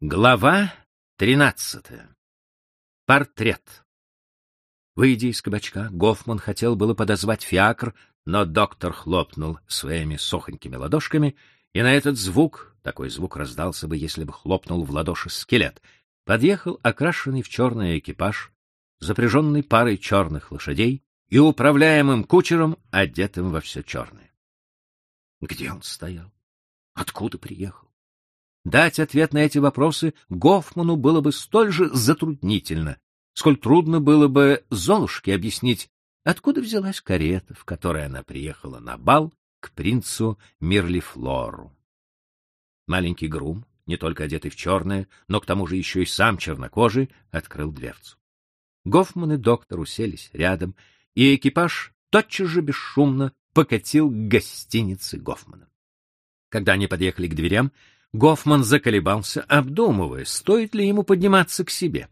Глава тринадцатая. Портрет. Выйдя из кабачка, Гофман хотел было подозвать фиакр, но доктор хлопнул своими сохонькими ладошками, и на этот звук, такой звук раздался бы, если бы хлопнул в ладоши скелет, подъехал окрашенный в черный экипаж, запряженный парой черных лошадей и управляемым кучером, одетым во все черное. Где он стоял? Откуда приехал? Дать ответ на эти вопросы Гофману было бы столь же затруднительно, сколь трудно было бы Золушке объяснить, откуда взялась карета, в которой она приехала на бал к принцу Мирлифлору. Маленький грум, не только одетый в черное, но к тому же еще и сам чернокожий, открыл дверцу. Гофман и доктор уселись рядом, и экипаж тотчас же бесшумно покатил к гостинице Гофмана. Когда они подъехали к дверям, Гофман заколебался, обдумывая, стоит ли ему подниматься к себе.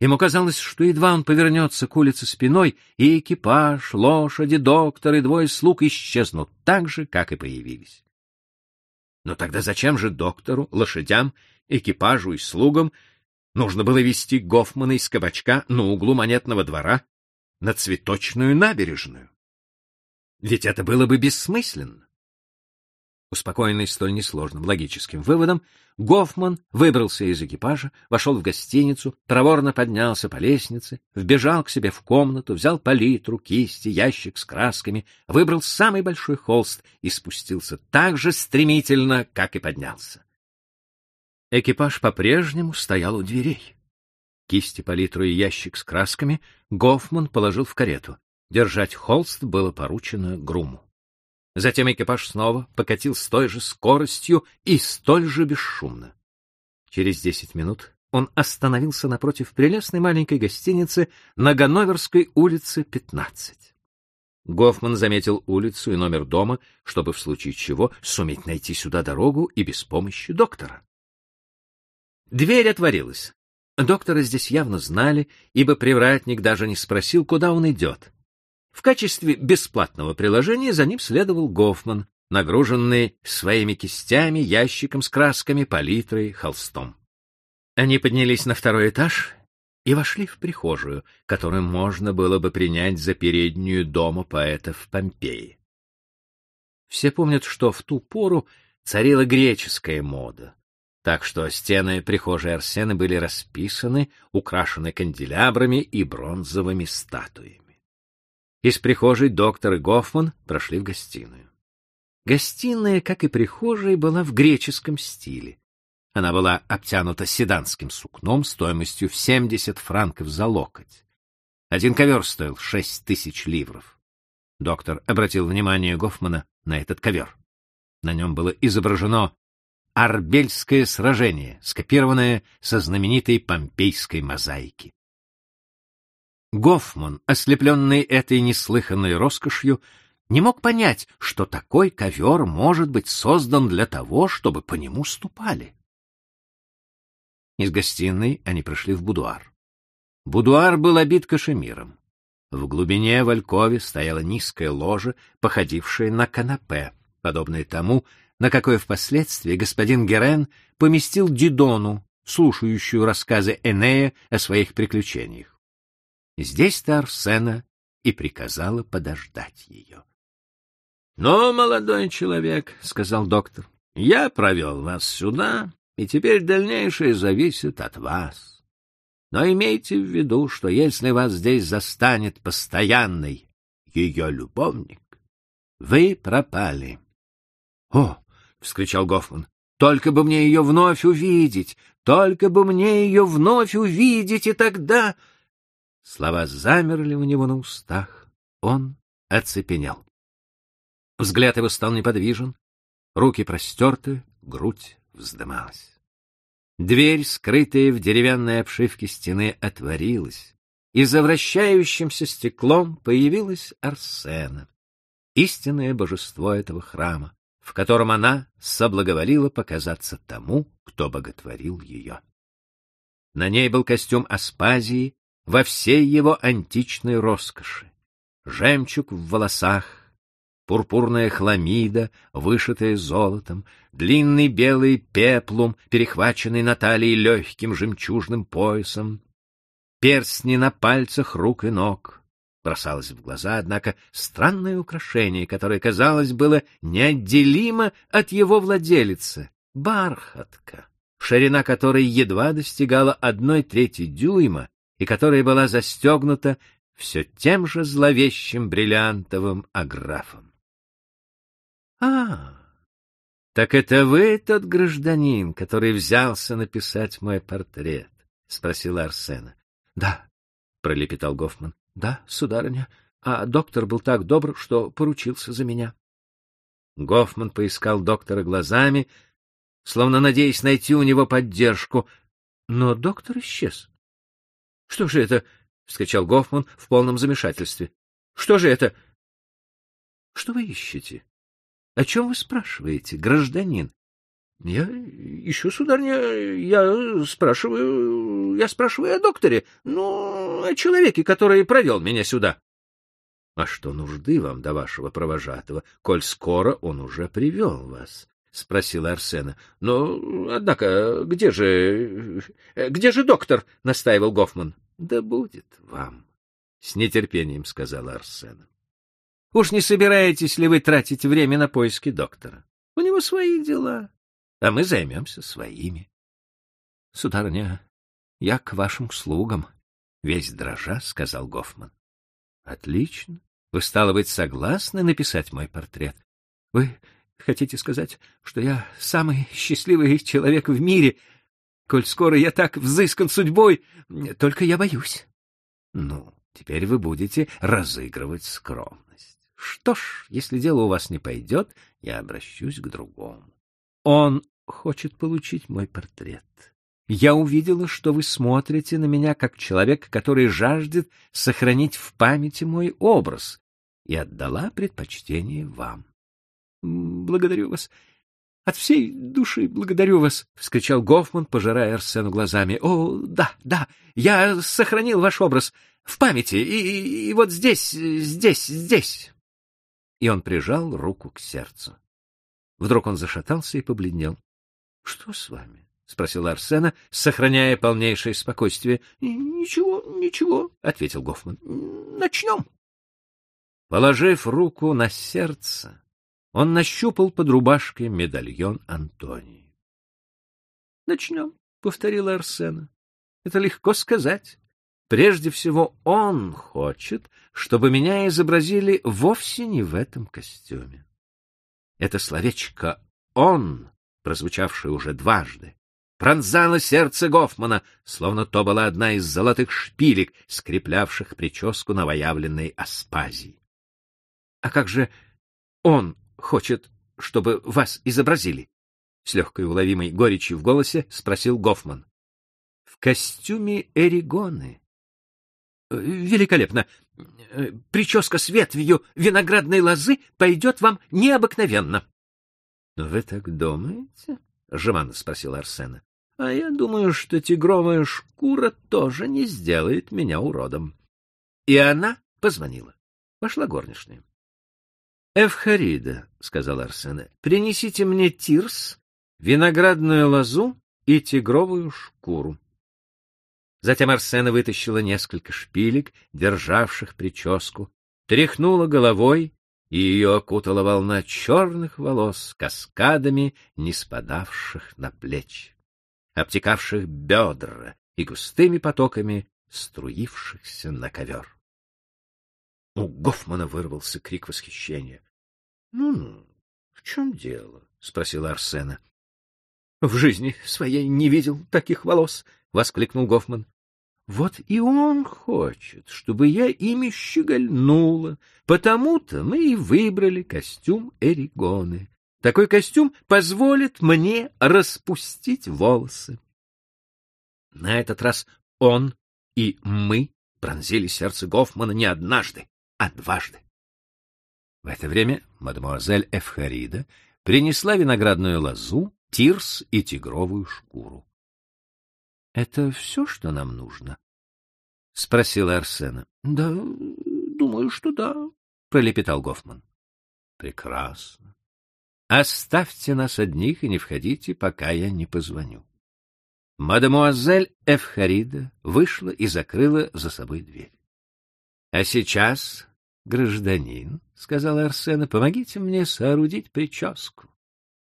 Ему казалось, что едва он повернется к улице спиной, и экипаж, лошади, доктор и двое слуг исчезнут так же, как и появились. Но тогда зачем же доктору, лошадям, экипажу и слугам нужно было вести Гофмана из кабачка на углу монетного двора на цветочную набережную? Ведь это было бы бессмысленно. Успокоенный столь несложным логическим выводом, Гофман выбрался из экипажа, вошел в гостиницу, проворно поднялся по лестнице, вбежал к себе в комнату, взял палитру, кисти, ящик с красками, выбрал самый большой холст и спустился так же стремительно, как и поднялся. Экипаж по-прежнему стоял у дверей. Кисти, палитру и ящик с красками Гофман положил в карету. Держать холст было поручено груму. Затем экипаж снова покатил с той же скоростью и столь же бесшумно. Через десять минут он остановился напротив прелестной маленькой гостиницы на Ганноверской улице 15. Гофман заметил улицу и номер дома, чтобы в случае чего суметь найти сюда дорогу и без помощи доктора. Дверь отворилась. Доктора здесь явно знали, ибо привратник даже не спросил, куда он идет. В качестве бесплатного приложения за ним следовал Гофман, нагруженный своими кистями, ящиком с красками, палитрой, холстом. Они поднялись на второй этаж и вошли в прихожую, которую можно было бы принять за переднюю дома поэта в Помпеи. Все помнят, что в ту пору царила греческая мода, так что стены прихожей Арсена были расписаны, украшены канделябрами и бронзовыми статуями. Из прихожей доктор и Гофман прошли в гостиную. Гостиная, как и прихожая, была в греческом стиле. Она была обтянута седанским сукном стоимостью в 70 франков за локоть. Один ковер стоил шесть тысяч ливров. Доктор обратил внимание Гофмана на этот ковер. На нем было изображено Арбельское сражение, скопированное со знаменитой помпейской мозаики. Гофман, ослепленный этой неслыханной роскошью, не мог понять, что такой ковер может быть создан для того, чтобы по нему ступали. Из гостиной они прошли в будуар. Будуар был обит кашемиром. В глубине в алькове стояла низкая ложа, походившая на канапе, подобное тому, на какое впоследствии господин Герен поместил Дидону, слушающую рассказы Энея о своих приключениях. Здесь-то Арсена и приказала подождать ее. — Ну, молодой человек, — сказал доктор, — я провел вас сюда, и теперь дальнейшее зависит от вас. Но имейте в виду, что если вас здесь застанет постоянный ее любовник, вы пропали. — О! — вскричал Гофман. — Только бы мне ее вновь увидеть! Только бы мне ее вновь увидеть, и тогда... Слова замерли у него на устах. Он оцепенел. Взгляд его стал неподвижен, руки простерты, грудь вздымалась. Дверь, скрытая в деревянной обшивке стены, отворилась, и за вращающимся стеклом появилась Арсена, истинное божество этого храма, в котором она соблаговолила показаться тому, кто боготворил ее. На ней был костюм Аспазии во всей его античной роскоши. Жемчуг в волосах, пурпурная хламида, вышитая золотом, длинный белый пеплум, перехваченный на талии легким жемчужным поясом, перстни на пальцах рук и ног. Бросалось в глаза, однако, странное украшение, которое, казалось, было неотделимо от его владелицы — бархатка, ширина которой едва достигала одной трети дюйма и которая была застегнута все тем же зловещим бриллиантовым аграфом. — А, так это вы тот гражданин, который взялся написать мой портрет? — спросила Арсена. — Да, — пролепетал Гофман. — Да, сударыня, а доктор был так добр, что поручился за меня. Гофман поискал доктора глазами, словно надеясь найти у него поддержку, но доктор исчез. — Что же это? — вскричал Гофман в полном замешательстве. — Что же это? — Что вы ищете? О чем вы спрашиваете, гражданин? — Я ищу, сударня, я спрашиваю, я спрашиваю о докторе, ну, о человеке, который провел меня сюда. — А что нужды вам до вашего провожатого, коль скоро он уже привел вас? — спросила Арсена. — Но, однако, где же... где же доктор? — настаивал Гофман. — Да будет вам, — с нетерпением сказала Арсена. — Уж не собираетесь ли вы тратить время на поиски доктора? У него свои дела, а мы займемся своими. — Сударыня, я к вашим услугам, — весь дрожа сказал Гофман. — Отлично. Вы, стало быть, согласны написать мой портрет? Вы хотите сказать, что я самый счастливый человек в мире, — коль скоро я так взыскан судьбой, только я боюсь. Ну, теперь вы будете разыгрывать скромность. Что ж, если дело у вас не пойдет, я обращусь к другому. Он хочет получить мой портрет. Я увидела, что вы смотрите на меня как человек, который жаждет сохранить в памяти мой образ, и отдала предпочтение вам. Благодарю вас. От всей души благодарю вас, — вскричал Гофман, пожирая Арсену глазами. — О, да, да, я сохранил ваш образ в памяти, и, и, и вот здесь, здесь, здесь. И он прижал руку к сердцу. Вдруг он зашатался и побледнел. — Что с вами? — спросил Арсена, сохраняя полнейшее спокойствие. — Ничего, ничего, — ответил Гофман. — Начнем. Положив руку на сердце, он нащупал под рубашкой медальон Антонии. — Начнем, — повторила Арсена. — Это легко сказать. Прежде всего, он хочет, чтобы меня изобразили вовсе не в этом костюме. Это словечко «он», прозвучавшее уже дважды, пронзало сердце Гофмана, словно то была одна из золотых шпилек, скреплявших прическу новоявленной Аспазии. — А как же он хочет, чтобы вас изобразили? С легкой уловимой горечью в голосе спросил Гофман. В костюме Эригоны. Великолепно. Прическа с ветвью виноградной лозы пойдет вам необыкновенно. — Вы так думаете? — жеманно спросил Арсена. — А я думаю, что тигровая шкура тоже не сделает меня уродом. И она позвонила. Вошла горничная. Эвхарида, — сказал Арсене, — принесите мне тирс, виноградную лозу и тигровую шкуру. Затем Арсена вытащила несколько шпилек, державших прическу, тряхнула головой, и ее окутала волна черных волос, каскадами не спадавших на плечи, обтекавших бедра и густыми потоками струившихся на ковер. У Гофмана вырвался крик восхищения. Ну-ну, в чем дело? спросила Арсена. В жизни своей не видел таких волос, воскликнул Гофман. Вот и он хочет, чтобы я ими щегольнула. Потому-то мы и выбрали костюм Эригоны. Такой костюм позволит мне распустить волосы. На этот раз он и мы пронзили сердце Гофмана не однажды, а дважды. В это время мадемуазель Эфхарида принесла виноградную лозу, тирс и тигровую шкуру. — Это все, что нам нужно? — спросила Арсена. — Да, думаю, что да, — пролепетал Гофман. Прекрасно. Оставьте нас одних и не входите, пока я не позвоню. Мадемуазель Эфхарида вышла и закрыла за собой дверь. — А сейчас, гражданин, — сказала Арсена, — помогите мне соорудить прическу.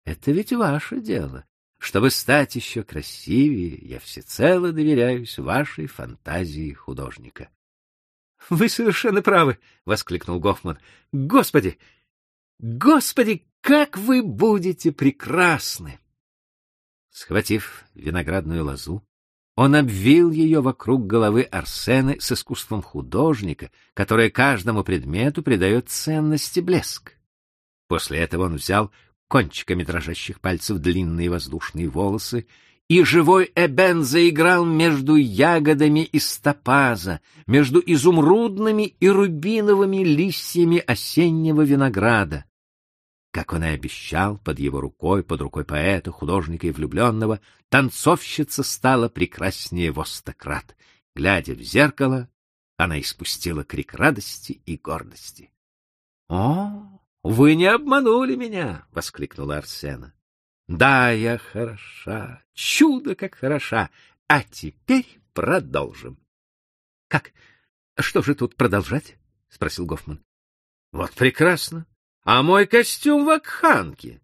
Это ведь ваше дело. Чтобы стать еще красивее, я всецело доверяюсь вашей фантазии художника. — Вы совершенно правы, — воскликнул Гофман. — Господи! Господи, как вы будете прекрасны! Схватив виноградную лозу, он обвил ее вокруг головы Арсены с искусством художника, которое каждому предмету придает ценность и блеск. После этого он взял кончиками дрожащих пальцев длинные воздушные волосы, и живой Эбен заиграл между ягодами из топаза, между изумрудными и рубиновыми листьями осеннего винограда. Как он и обещал, под его рукой, под рукой поэта, художника и влюбленного, танцовщица стала прекраснее во стократ. Глядя в зеркало, она испустила крик радости и гордости. — О, вы не обманули меня! — воскликнула Арсена. — Да, я хороша, чудо как хороша. А теперь продолжим. — Как? Что же тут продолжать? — спросил Гофман. — Вот прекрасно а мой костюм в Акханке.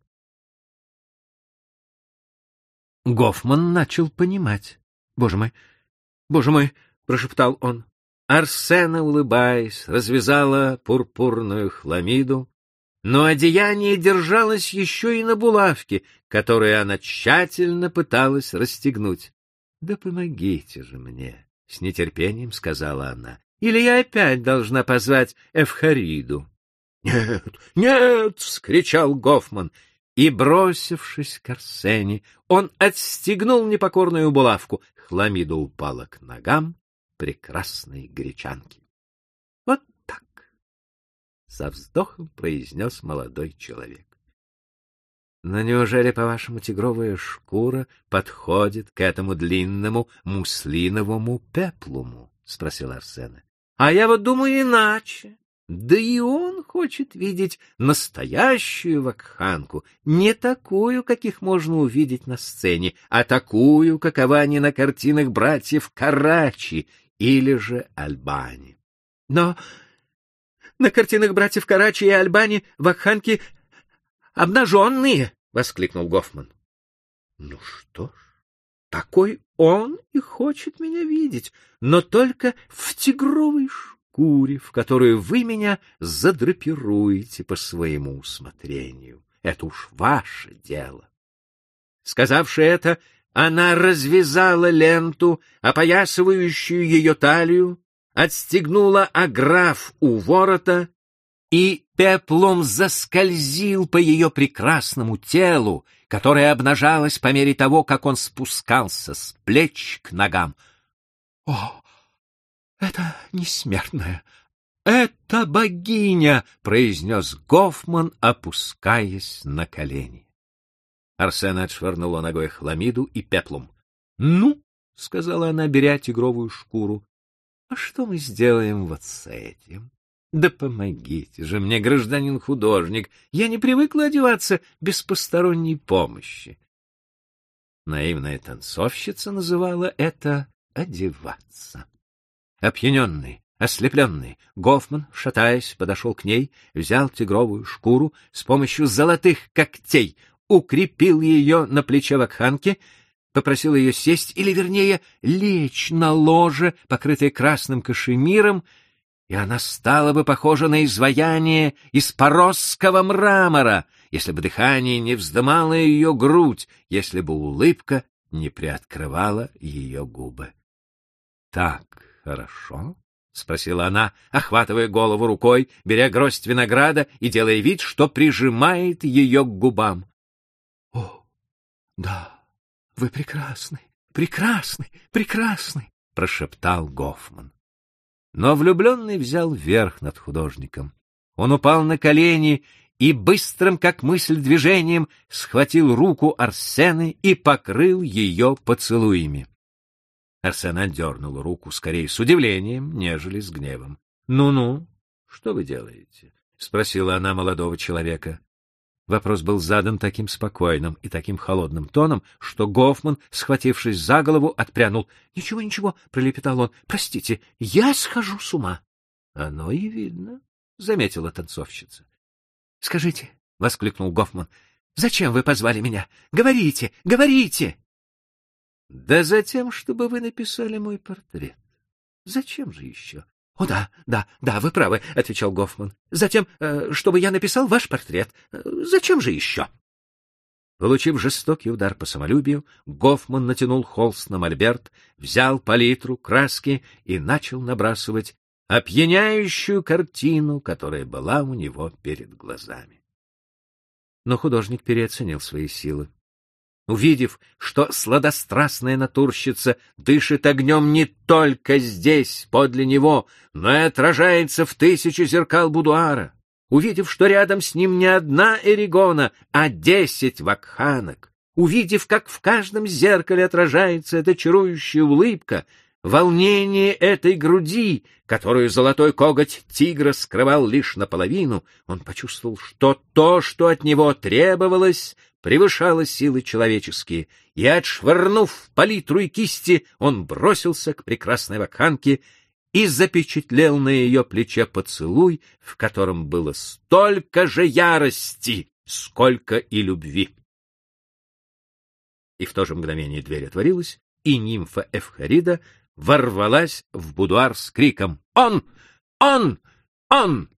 Гофман начал понимать. Боже мой, боже мой, прошептал он. Арсена, улыбаясь, развязала пурпурную хламиду, но одеяние держалось еще и на булавке, которую она тщательно пыталась расстегнуть. — Да помогите же мне, — с нетерпением сказала она, — или я опять должна позвать Эвхариду. «Нет, нет!» — вскричал Гофман. И, бросившись к Арсене, он отстегнул непокорную булавку. Хламида упала к ногам прекрасной гречанки. «Вот так!» — со вздохом произнес молодой человек. «Но неужели, по-вашему, тигровая шкура подходит к этому длинному муслиновому пеплуму?» — спросил Арсена. «А я вот думаю иначе. Да и он хочет видеть настоящую вакханку, не такую, каких можно увидеть на сцене, а такую, какова они на картинах братьев Карачи или же Альбани. Но на картинах братьев Карачи и Альбани вакханки обнаженные, — воскликнул Гофман. Ну что ж, такой он и хочет меня видеть, но только в тигровой шкуре шкуре, в которую вы меня задрапируете по своему усмотрению. Это уж ваше дело. Сказавши это, она развязала ленту, опоясывающую ее талию, отстегнула аграф у ворота и пеплом заскользил по ее прекрасному телу, которое обнажалось по мере того, как он спускался с плеч к ногам. — О, это несмертная, это богиня, произнес Гофман, опускаясь на колени. Арсен отшвырнула ногой хламиду и пеплум. Ну, сказала она, беря тигровую шкуру. А что мы сделаем вот с этим? Да помогите же мне, гражданин художник, я не привыкла одеваться без посторонней помощи. Наивная танцовщица называла это одеваться. Опьяненный, ослепленный, Гофман, шатаясь, подошел к ней, взял тигровую шкуру с помощью золотых когтей, укрепил ее на плече вакханки, попросил ее сесть, или, вернее, лечь на ложе, покрытое красным кашемиром, и она стала бы похожа на изваяние из поросского мрамора, если бы дыхание не вздымало ее грудь, если бы улыбка не приоткрывала ее губы. Так хорошо? — спросила она, охватывая голову рукой, беря гроздь винограда и делая вид, что прижимает ее к губам. — О, да, вы прекрасны, прекрасны, прекрасны! — прошептал Гофман. Но влюбленный взял верх над художником. Он упал на колени и быстрым, как мысль, движением схватил руку Арсены и покрыл ее поцелуями. Арсен отдернул руку скорее с удивлением, нежели с гневом. «Ну — Ну-ну, что вы делаете? спросила она молодого человека. Вопрос был задан таким спокойным и таким холодным тоном, что Гофман, схватившись за голову, отпрянул. "Ничего, ничего", пролепетал он. "Простите, я схожу с ума". "Оно и видно", заметила танцовщица. "Скажите", воскликнул Гофман. "Зачем вы позвали меня? Говорите, говорите!" "Да затем, чтобы вы написали мой портрет. Зачем же еще?» — О да, да, да, вы правы, — отвечал Гофман. — Затем, э, чтобы я написал ваш портрет. Э, зачем же еще? Получив жестокий удар по самолюбию, Гофман натянул холст на мольберт, взял палитру, краски и начал набрасывать опьяняющую картину, которая была у него перед глазами. Но художник переоценил свои силы. Увидев, что сладострастная натурщица дышит огнем не только здесь, подле него, но и отражается в тысячи зеркал будуара, увидев, что рядом с ним не одна эригона, а десять вакханок, увидев, как в каждом зеркале отражается эта чарующая улыбка, волнение этой груди, которую золотой коготь тигра скрывал лишь наполовину, он почувствовал, что то, что от него требовалось, превышало силы человеческие, и, отшвырнув палитру и кисти, он бросился к прекрасной вакханке и запечатлел на ее плече поцелуй, в котором было столько же ярости, сколько и любви. И в то же мгновение дверь отворилась, и нимфа Эвхарида ворвалась в будуар с криком «Он! Он! Он!»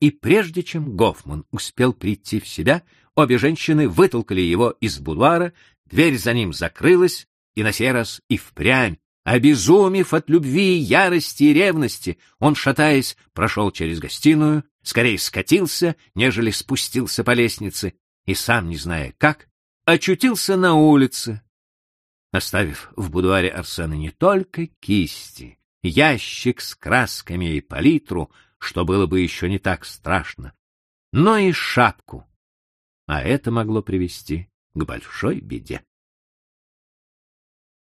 И прежде чем Гофман успел прийти в себя, Обе женщины вытолкали его из будуара, дверь за ним закрылась, и на сей раз и впрямь, обезумев от любви, ярости и ревности, он, шатаясь, прошел через гостиную, скорее скатился, нежели спустился по лестнице, и сам, не зная как, очутился на улице, оставив в будуаре Арсена не только кисти, ящик с красками и палитру, что было бы еще не так страшно, но и шапку, а это могло привести к большой беде.